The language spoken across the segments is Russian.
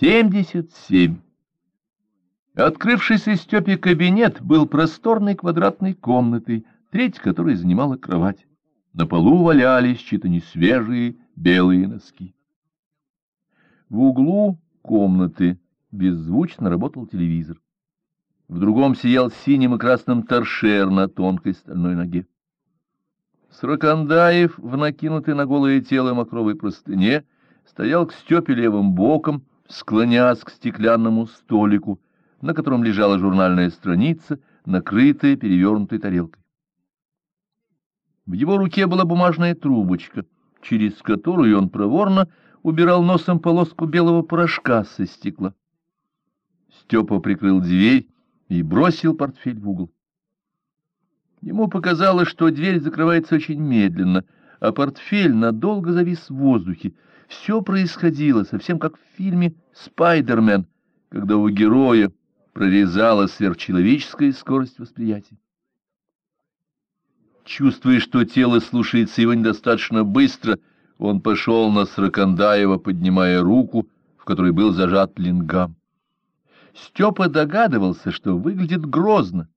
77. Открывшийся Степе кабинет был просторной квадратной комнатой, треть которой занимала кровать. На полу валялись чьи-то несвежие белые носки. В углу комнаты беззвучно работал телевизор. В другом сиял синим и красным торшер на тонкой стальной ноге. Сракандаев, в накинутой на голое тело мокровой простыне, стоял к Степе левым боком, склонясь к стеклянному столику, на котором лежала журнальная страница, накрытая перевернутой тарелкой. В его руке была бумажная трубочка, через которую он проворно убирал носом полоску белого порошка со стекла. Степа прикрыл дверь и бросил портфель в угол. Ему показалось, что дверь закрывается очень медленно, а портфель надолго завис в воздухе, все происходило совсем как в фильме «Спайдермен», когда у героя прорезала сверхчеловеческая скорость восприятия. Чувствуя, что тело слушается его недостаточно быстро, он пошел на Сракандаева, поднимая руку, в которой был зажат лингам. Степа догадывался, что выглядит грозно,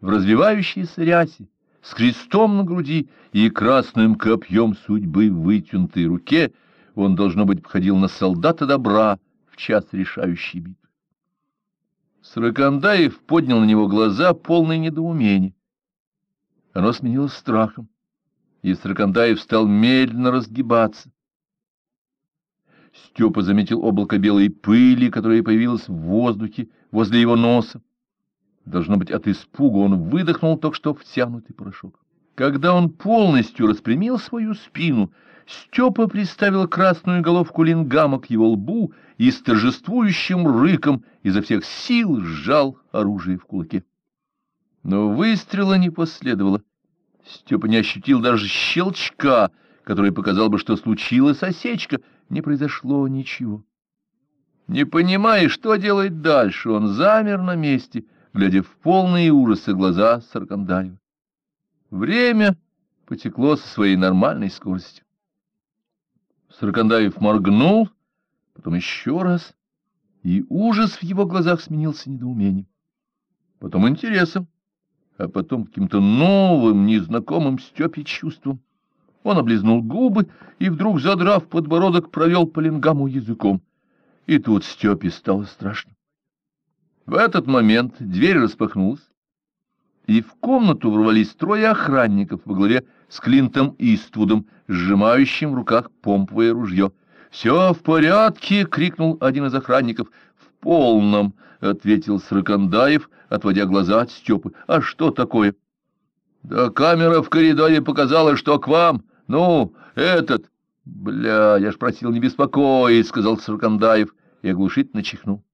в развивающейся рясе, с крестом на груди и красным копьем судьбы в вытянутой руке — он, должно быть, походил на солдата добра в час решающей битвы. Сорокандаев поднял на него глаза, полные недоумения. Оно сменилось страхом, и Сорокандаев стал медленно разгибаться. Степа заметил облако белой пыли, которое появилось в воздухе возле его носа. Должно быть, от испуга он выдохнул только что втянутый порошок. Когда он полностью распрямил свою спину, Степа приставил красную головку лингама к его лбу и с торжествующим рыком изо всех сил сжал оружие в кулаке. Но выстрела не последовало. Степа не ощутил даже щелчка, который показал бы, что случилась осечка. Не произошло ничего. Не понимая, что делать дальше, он замер на месте, глядя в полные ужасы глаза Саркандаева. Время потекло со своей нормальной скоростью. Саркандаев моргнул, потом еще раз, и ужас в его глазах сменился недоумением, потом интересом, а потом каким-то новым, незнакомым Степе чувством. Он облизнул губы и, вдруг, задрав подбородок, провел по лингаму языком. И тут Степе стало страшно. В этот момент дверь распахнулась, и в комнату ворвались трое охранников во главе с Клинтом Иствудом, сжимающим в руках помповое ружье. «Все в порядке!» — крикнул один из охранников. «В полном!» — ответил Сракандаев, отводя глаза от Степы. «А что такое?» «Да камера в коридоре показала, что к вам. Ну, этот...» «Бля, я ж просил не беспокоить», — сказал Сракандаев и оглушительно чихнул.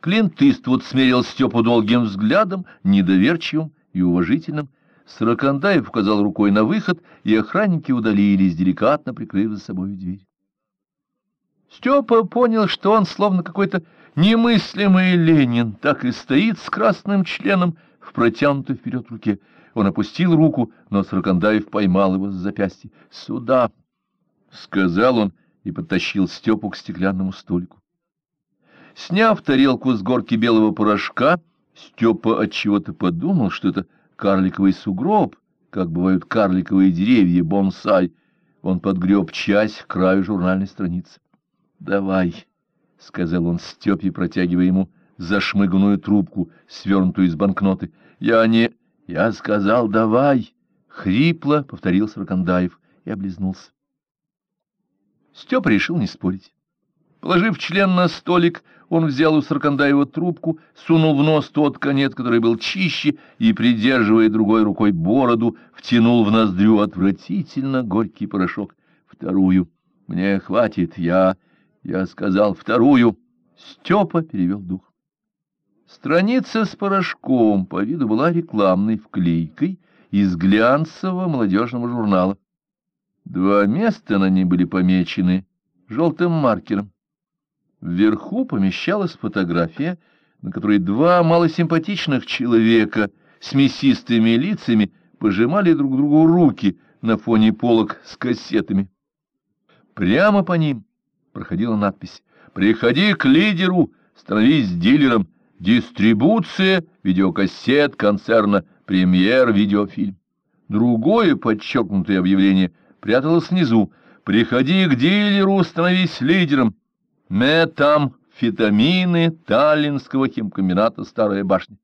Клинт Иствуд смерил Степу долгим взглядом, недоверчивым и уважительным, Сорокандаев указал рукой на выход, и охранники удалились, деликатно прикрыв за собой дверь. Степа понял, что он, словно какой-то немыслимый Ленин, так и стоит с красным членом в протянутой вперед руке. Он опустил руку, но Сорокандаев поймал его за запястье. «Сюда!» — сказал он и подтащил Степу к стеклянному столику. Сняв тарелку с горки белого порошка, Степа отчего-то подумал, что это карликовый сугроб, как бывают карликовые деревья, бонсай. Он подгреб часть к краю журнальной страницы. — Давай, — сказал он Степе, протягивая ему зашмыганную трубку, свернутую из банкноты. — Я не... — Я сказал, давай! — хрипло повторил Саркандаев и облизнулся. Степа решил не спорить. Положив член на столик, он взял у Саркандаева трубку, сунул в нос тот конец, который был чище, и, придерживая другой рукой бороду, втянул в ноздрю отвратительно горький порошок. Вторую. Мне хватит, я... Я сказал вторую. Степа перевел дух. Страница с порошком по виду была рекламной вклейкой из глянцевого молодежного журнала. Два места на ней были помечены желтым маркером. Вверху помещалась фотография, на которой два малосимпатичных человека с мясистыми лицами пожимали друг другу руки на фоне полок с кассетами. Прямо по ним, проходила надпись «Приходи к лидеру, становись дилером, дистрибуция видеокассет концерна «Премьер Видеофильм». Другое подчеркнутое объявление пряталось внизу «Приходи к дилеру, становись лидером». Метамфетамины Таллинского химкомбината «Старая башня».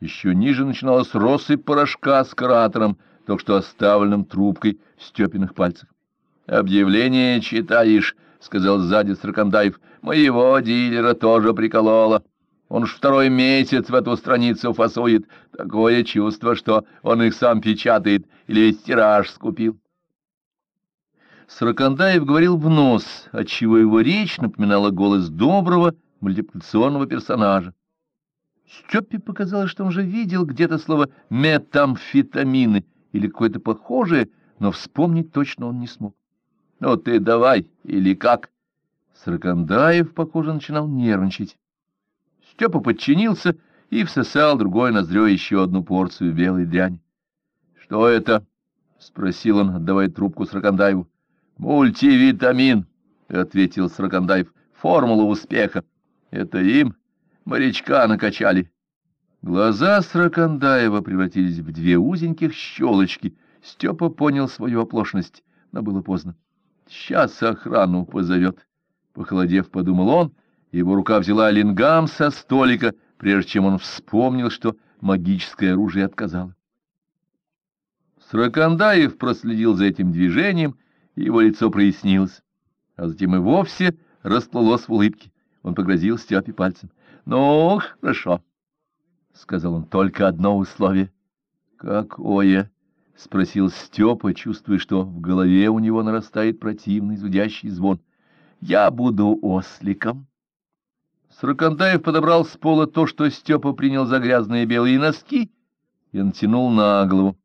Еще ниже начиналась россыпь порошка с каратором, только что оставленным трубкой в Степиных пальцах. «Объявление читаешь», — сказал сзади Сракандаев. «Моего дилера тоже прикололо. Он уж второй месяц в эту страницу фасует. Такое чувство, что он их сам печатает или весь тираж скупил». Сракандаев говорил в нос, отчего его речь напоминала голос доброго мультипликационного персонажа. Степе показалось, что он же видел где-то слово «метамфетамины» или какое-то похожее, но вспомнить точно он не смог. «Ну ты давай, или как?» Сракандаев, похоже, начинал нервничать. Степа подчинился и всосал другой ноздрёй еще одну порцию белой дряни. «Что это?» — спросил он, отдавая трубку Сракандаеву. «Мультивитамин», — ответил Сракандаев. «Формула успеха. Это им морячка накачали». Глаза Сракандаева превратились в две узеньких щелочки. Степа понял свою оплошность, но было поздно. «Сейчас охрану позовет», — похолодев, подумал он. Его рука взяла лингам со столика, прежде чем он вспомнил, что магическое оружие отказало. Сракандаев проследил за этим движением его лицо прояснилось, а затем и вовсе расплылось в улыбке. Он погрозил Степе пальцем. — Ну, хорошо, — сказал он, — только одно условие. — Какое? — спросил Степа, чувствуя, что в голове у него нарастает противный зудящий звон. — Я буду осликом. Сракантаев подобрал с пола то, что Степа принял за грязные белые носки, и натянул на голову.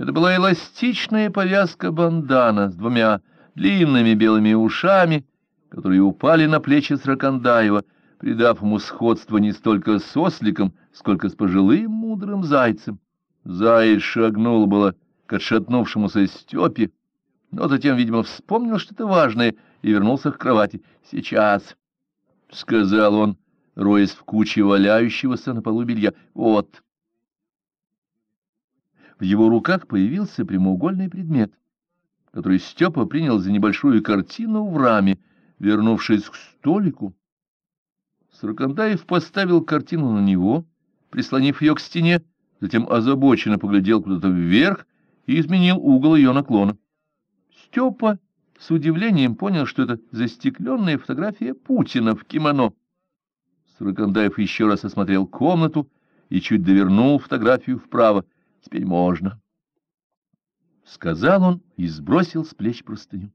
Это была эластичная повязка-бандана с двумя длинными белыми ушами, которые упали на плечи Сракандаева, придав ему сходство не столько с осликом, сколько с пожилым мудрым зайцем. Заяц шагнул было к отшатнувшемуся Степе, но затем, видимо, вспомнил что-то важное и вернулся к кровати. «Сейчас», — сказал он, роясь в куче валяющегося на полу белья, — «вот». В его руках появился прямоугольный предмет, который Степа принял за небольшую картину в раме. Вернувшись к столику, Сракандаев поставил картину на него, прислонив ее к стене, затем озабоченно поглядел куда-то вверх и изменил угол ее наклона. Степа с удивлением понял, что это застекленная фотография Путина в кимоно. Сракандаев еще раз осмотрел комнату и чуть довернул фотографию вправо. Теперь можно. Сказал он и сбросил с плеч простыню.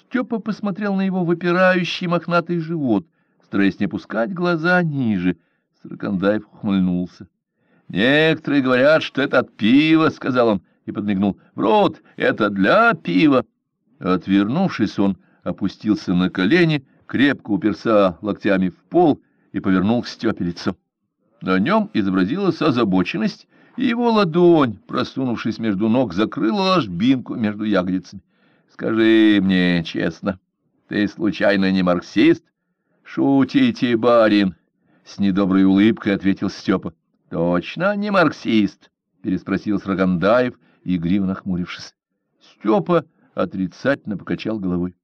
Степа посмотрел на его выпирающий мохнатый живот, стараясь не опускать глаза ниже. Сорокандаев ухмыльнулся. — Некоторые говорят, что это от пива, — сказал он и подмигнул. — Врут, это для пива. Отвернувшись, он опустился на колени, крепко уперся локтями в пол и повернул к Степе лицо. На нем изобразилась озабоченность его ладонь, просунувшись между ног, закрыла ложбинку между ягодицами. — Скажи мне честно, ты случайно не марксист? — Шутите, барин! — с недоброй улыбкой ответил Степа. — Точно не марксист? — переспросил Срагандаев, игриво нахмурившись. Степа отрицательно покачал головой.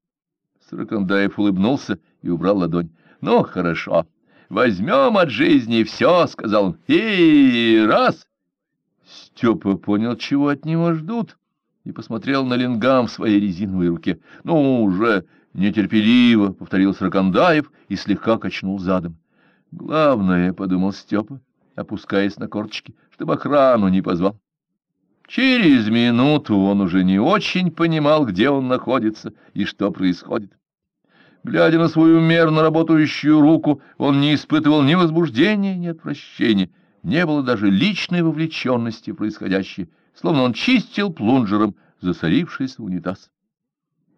Сракандаев улыбнулся и убрал ладонь. — Ну, хорошо. Возьмем от жизни все, — сказал он. — И раз! Степа понял, чего от него ждут, и посмотрел на лингам в своей резиновой руке. — Ну уже! — нетерпеливо повторил Сракандаев и слегка качнул задом. — Главное, — подумал Степа, опускаясь на корточки, — чтобы охрану не позвал. Через минуту он уже не очень понимал, где он находится и что происходит. Глядя на свою мерно работающую руку, он не испытывал ни возбуждения, ни отвращения не было даже личной вовлеченности в происходящее, словно он чистил плунжером засорившийся унитаз.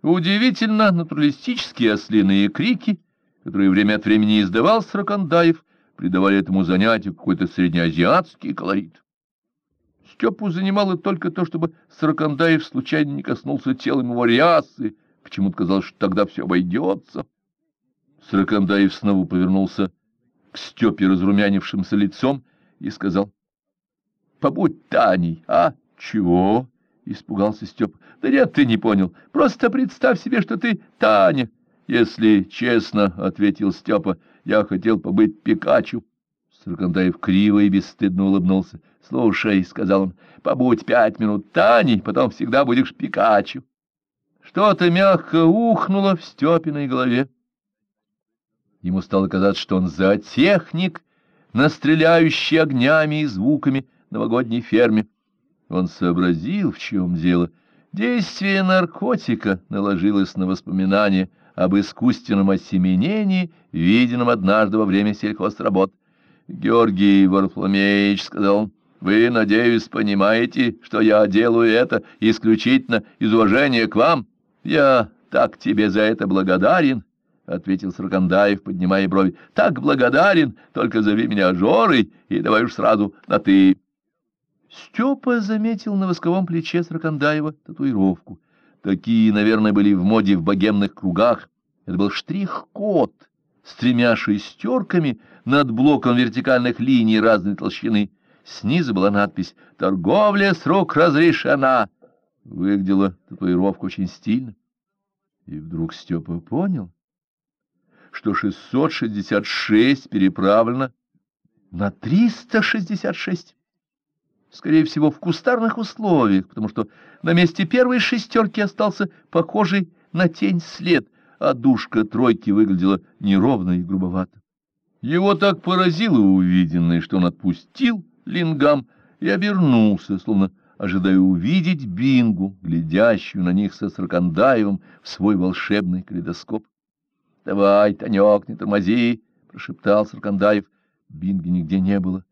Удивительно натуралистические ослиные крики, которые время от времени издавал Сракандаев, придавали этому занятию какой-то среднеазиатский колорит. Степу занимало только то, чтобы Сракандаев случайно не коснулся телом его рясы, Почему-то казалось, что тогда все обойдется. Сракандаев снова повернулся к Степе разрумянившимся лицом и сказал, — Побудь Таней, а? — Чего? — испугался Степа. — Да нет, ты не понял. Просто представь себе, что ты Таня. — Если честно, — ответил Степа, — я хотел побыть Пикачу. Сракандаев криво и бесстыдно улыбнулся. — Слушай, — сказал он, — побудь пять минут Таней, потом всегда будешь Пикачу. Что-то мягко ухнуло в Степиной голове. Ему стало казаться, что он зоотехник, настреляющий огнями и звуками новогодней ферме. Он сообразил, в чем дело. Действие наркотика наложилось на воспоминания об искусственном осеменении, виденном однажды во время сельхозработ. «Георгий Варфломеевич», — сказал он, — «вы, надеюсь, понимаете, что я делаю это исключительно из уважения к вам? Я так тебе за это благодарен». — ответил Саркандаев, поднимая брови. — Так благодарен, только зови меня Жорой и давай уж сразу на «ты». Степа заметил на восковом плече Саркандаева татуировку. Такие, наверное, были в моде в богемных кругах. Это был штрих-код с тремя шестерками над блоком вертикальных линий разной толщины. Снизу была надпись «Торговля с рук разрешена». Выглядела татуировка очень стильно. И вдруг Степа понял, что 666 переправлено на 366. Скорее всего, в кустарных условиях, потому что на месте первой шестерки остался похожий на тень след, а душка тройки выглядела неровно и грубовато. Его так поразило увиденное, что он отпустил лингам и обернулся, словно ожидая увидеть Бингу, глядящую на них со Сракандаевым в свой волшебный калейдоскоп. — Давай, Танек, не тормози, — прошептал Саркандаев. Бинги нигде не было.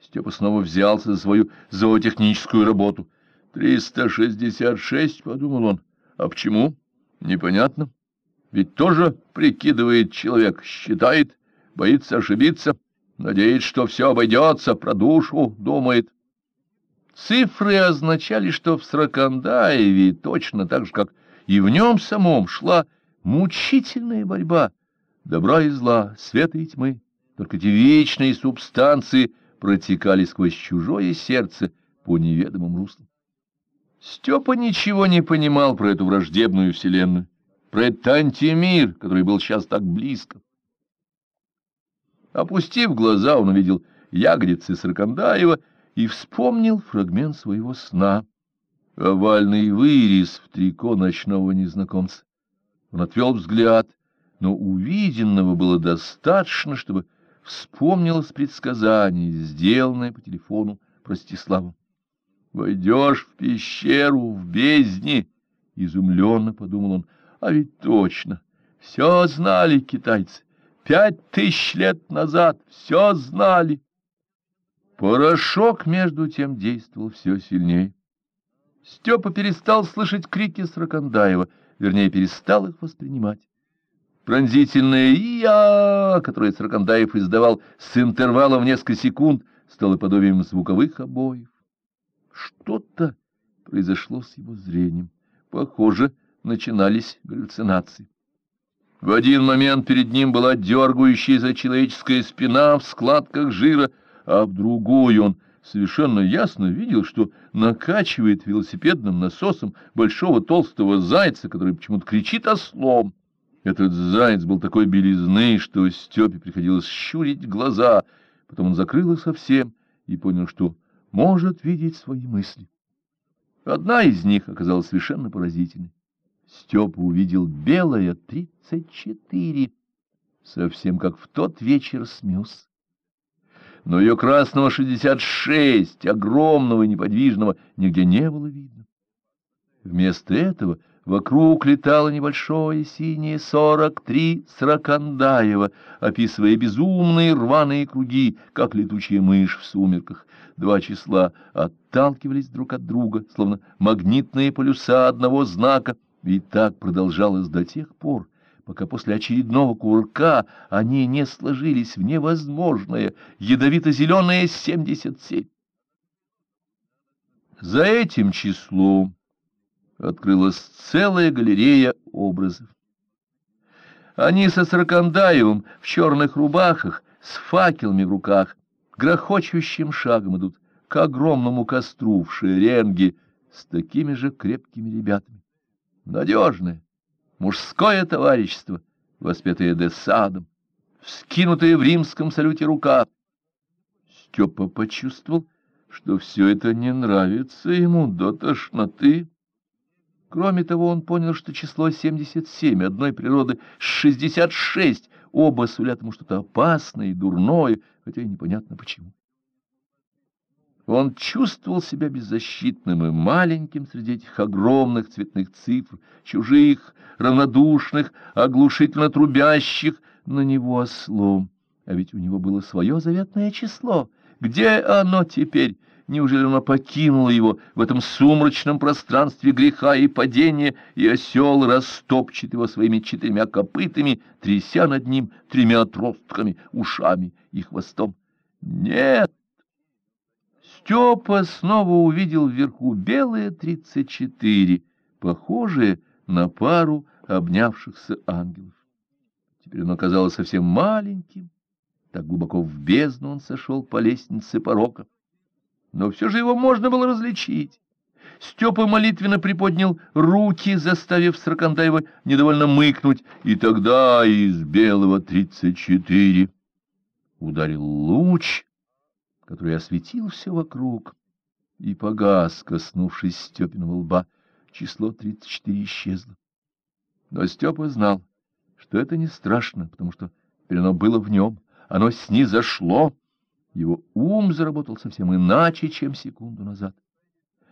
Степа снова взялся за свою зоотехническую работу. — Триста шестьдесят шесть, — подумал он. — А почему? — Непонятно. Ведь тоже прикидывает человек, считает, боится ошибиться, надеется, что все обойдется, про душу думает. Цифры означали, что в Сракандаеве точно так же, как и в нем самом шла Мучительная борьба добра и зла, света и тьмы. Только эти вечные субстанции протекали сквозь чужое сердце по неведомым руслам. Степа ничего не понимал про эту враждебную вселенную, про этот антимир, который был сейчас так близко. Опустив глаза, он увидел ягодицы Саркандаева и вспомнил фрагмент своего сна. Овальный вырез в трико ночного незнакомца. Он отвел взгляд, но увиденного было достаточно, чтобы вспомнилось предсказание, сделанное по телефону Простиславу. «Войдешь в пещеру в бездне!» — изумленно подумал он. «А ведь точно! Все знали китайцы! Пять тысяч лет назад все знали!» Порошок, между тем, действовал все сильнее. Степа перестал слышать крики Сракандаева — вернее, перестал их воспринимать. Пронзительное «Я», которое Сракандаев издавал с интервалом в несколько секунд, стало подобием звуковых обоев. Что-то произошло с его зрением. Похоже, начинались галлюцинации. В один момент перед ним была дергающаяся человеческая спина в складках жира, а в другой он совершенно ясно видел, что накачивает велосипедным насосом большого толстого зайца, который почему-то кричит ослом. Этот заяц был такой белизны, что Степе приходилось щурить глаза, потом он закрыл их совсем и понял, что может видеть свои мысли. Одна из них оказалась совершенно поразительной. Степа увидел белое тридцать четыре, совсем как в тот вечер с Мюс но ее красного шестьдесят шесть, огромного и неподвижного, нигде не было видно. Вместо этого вокруг летало небольшое синее сорок три Сракандаева, описывая безумные рваные круги, как летучая мышь в сумерках. Два числа отталкивались друг от друга, словно магнитные полюса одного знака, и так продолжалось до тех пор, пока после очередного курка они не сложились в невозможное ядовито-зеленое семь. За этим числом открылась целая галерея образов. Они со Сракандаевым в черных рубахах, с факелами в руках, грохочущим шагом идут к огромному костру в шеренге с такими же крепкими ребятами. Надежное, мужское товарищество, воспетое Десадом, вскинутая в римском салюте рука. Степа почувствовал, что все это не нравится ему до тошноты. Кроме того, он понял, что число 77 одной природы 66, оба сулят ему что-то опасное и дурное, хотя и непонятно почему. Он чувствовал себя беззащитным и маленьким среди этих огромных цветных цифр, чужих, равнодушных, оглушительно трубящих на него ослом. А ведь у него было свое заветное число. Где оно теперь? Неужели оно покинуло его в этом сумрачном пространстве греха и падения, и осел растопчет его своими четырьмя копытами, тряся над ним тремя отростками, ушами и хвостом? Нет! Степа снова увидел вверху белые тридцать четыре, похожие на пару обнявшихся ангелов. Теперь он оказался совсем маленьким, так глубоко в бездну он сошел по лестнице порока. Но все же его можно было различить. Степа молитвенно приподнял руки, заставив Сракандаева недовольно мыкнуть, и тогда из белого тридцать четыре ударил луч, который осветил все вокруг, и погас, коснувшись Степиного лба. Число тридцать четыре исчезло. Но Степа знал, что это не страшно, потому что оно было в нем, оно снизошло. Его ум заработал совсем иначе, чем секунду назад.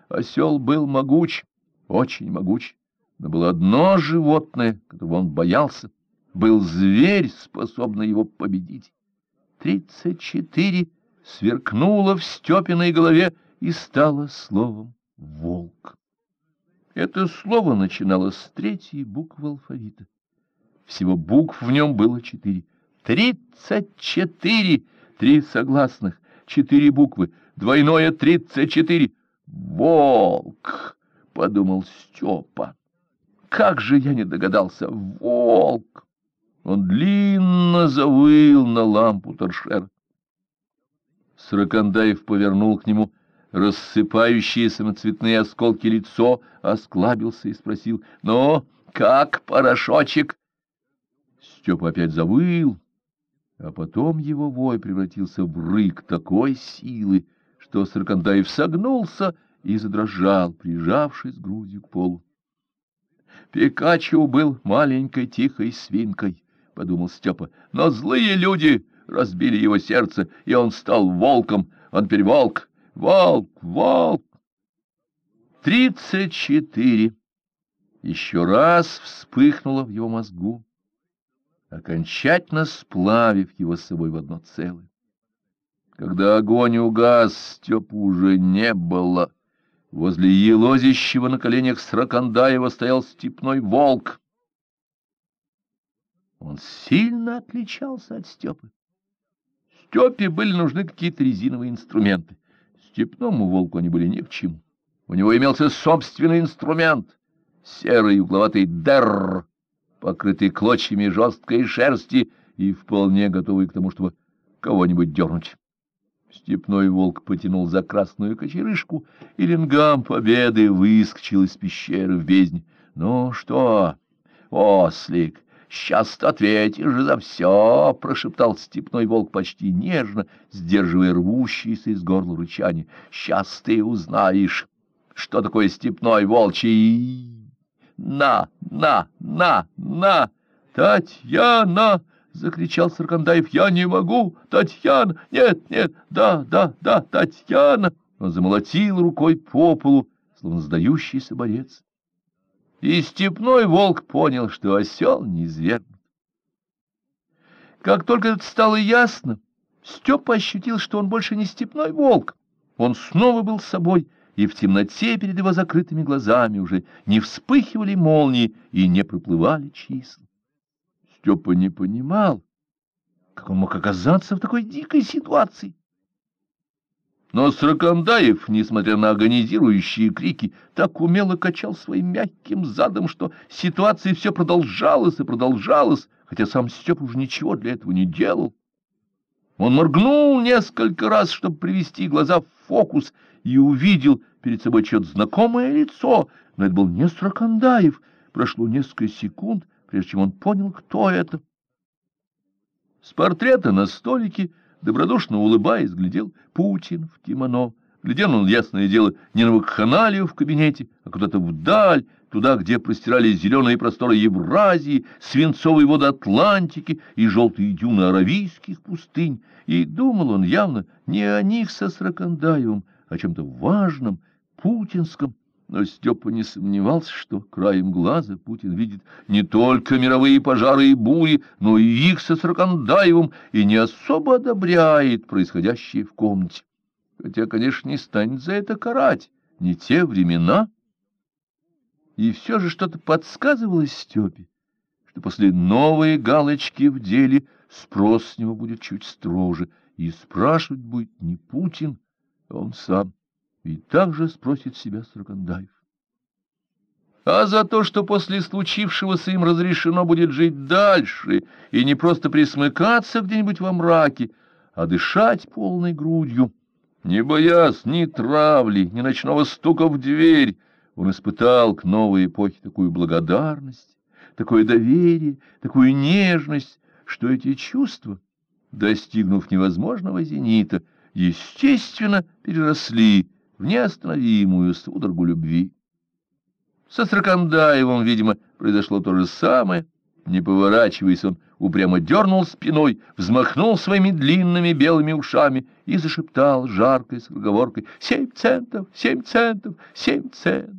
Осел был могуч, очень могуч, но было одно животное, которого он боялся, был зверь, способный его победить. Тридцать четыре сверкнуло в Степиной голове и стало словом «волк». Это слово начиналось с третьей буквы алфавита. Всего букв в нем было четыре. Тридцать четыре! Три согласных, четыре буквы, двойное тридцать четыре. «Волк!» — подумал Степа. «Как же я не догадался! Волк!» Он длинно завыл на лампу торшера. Сорокандаев повернул к нему рассыпающиеся самоцветные осколки лицо, осклабился и спросил, «Ну, как порошочек?» Степа опять завыл, а потом его вой превратился в рык такой силы, что Саркандаев согнулся и задрожал, прижавшись грудью к полу. Пикачу был маленькой тихой свинкой, — подумал Степа, — но злые люди разбили его сердце, и он стал волком. Он теперь волк, волк, волк. Тридцать четыре. Еще раз вспыхнуло в его мозгу, окончательно сплавив его с собой в одно целое. Когда огонь угас, Степа уже не было. Возле елозящего на коленях Сракандаева стоял степной волк. Он сильно отличался от Степы. Степе были нужны какие-то резиновые инструменты. Степному волку они были ни к чему. У него имелся собственный инструмент — серый угловатый дерр, покрытый клочьями жесткой шерсти и вполне готовый к тому, чтобы кого-нибудь дернуть. Степной волк потянул за красную кочерышку, и лингам победы выскочил из пещеры в бездне. — Ну что, ослик, сейчас ответишь за все, — прошептал степной волк почти нежно, сдерживая рвущиеся из горла рычание. — Сейчас ты узнаешь, что такое степной волчий... На, на, на, на! Татьяна! — закричал Саркандаев. — Я не могу! Татьяна! Нет, нет! Да, да, да, Татьяна! Он замолотил рукой по полу, словно сдающийся борец. И степной волк понял, что осел не свергнут. Как только это стало ясно, Степа ощутил, что он больше не степной волк. Он снова был собой, и в темноте перед его закрытыми глазами уже не вспыхивали молнии и не проплывали числа. Степа не понимал, как он мог оказаться в такой дикой ситуации. Но Сракандаев, несмотря на агонизирующие крики, так умело качал своим мягким задом, что ситуация все продолжалась и продолжалась, хотя сам Степ уже ничего для этого не делал. Он моргнул несколько раз, чтобы привести глаза в фокус, и увидел перед собой чье-то знакомое лицо, но это был не Сракандаев. Прошло несколько секунд, прежде чем он понял, кто это. С портрета на столике добродушно улыбаясь, глядел Путин в кимоно. Глядел он, ясное дело, не на вакханалию в кабинете, а куда-то вдаль, туда, где простирались зеленые просторы Евразии, свинцовые воды Атлантики и желтые дюны аравийских пустынь. И думал он явно не о них со Сракандаевым, а о чем-то важном, путинском, но Степа не сомневался, что краем глаза Путин видит не только мировые пожары и бури, но и их со Сракандаевым, и не особо одобряет происходящее в комнате. Хотя, конечно, не станет за это карать, не те времена. И все же что-то подсказывало Степе, что после новой галочки в деле спрос с него будет чуть строже, и спрашивать будет не Путин, а он сам и также спросит себя Сракандаев. А за то, что после случившегося им разрешено будет жить дальше и не просто присмыкаться где-нибудь во мраке, а дышать полной грудью, не боясь ни травли, ни ночного стука в дверь, он испытал к новой эпохе такую благодарность, такое доверие, такую нежность, что эти чувства, достигнув невозможного зенита, естественно переросли в неостановимую судорогу любви. Со Сракандаевым, видимо, произошло то же самое. Не поворачиваясь, он упрямо дернул спиной, взмахнул своими длинными белыми ушами и зашептал жаркой скороговоркой «Семь центов! Семь центов! Семь центов!»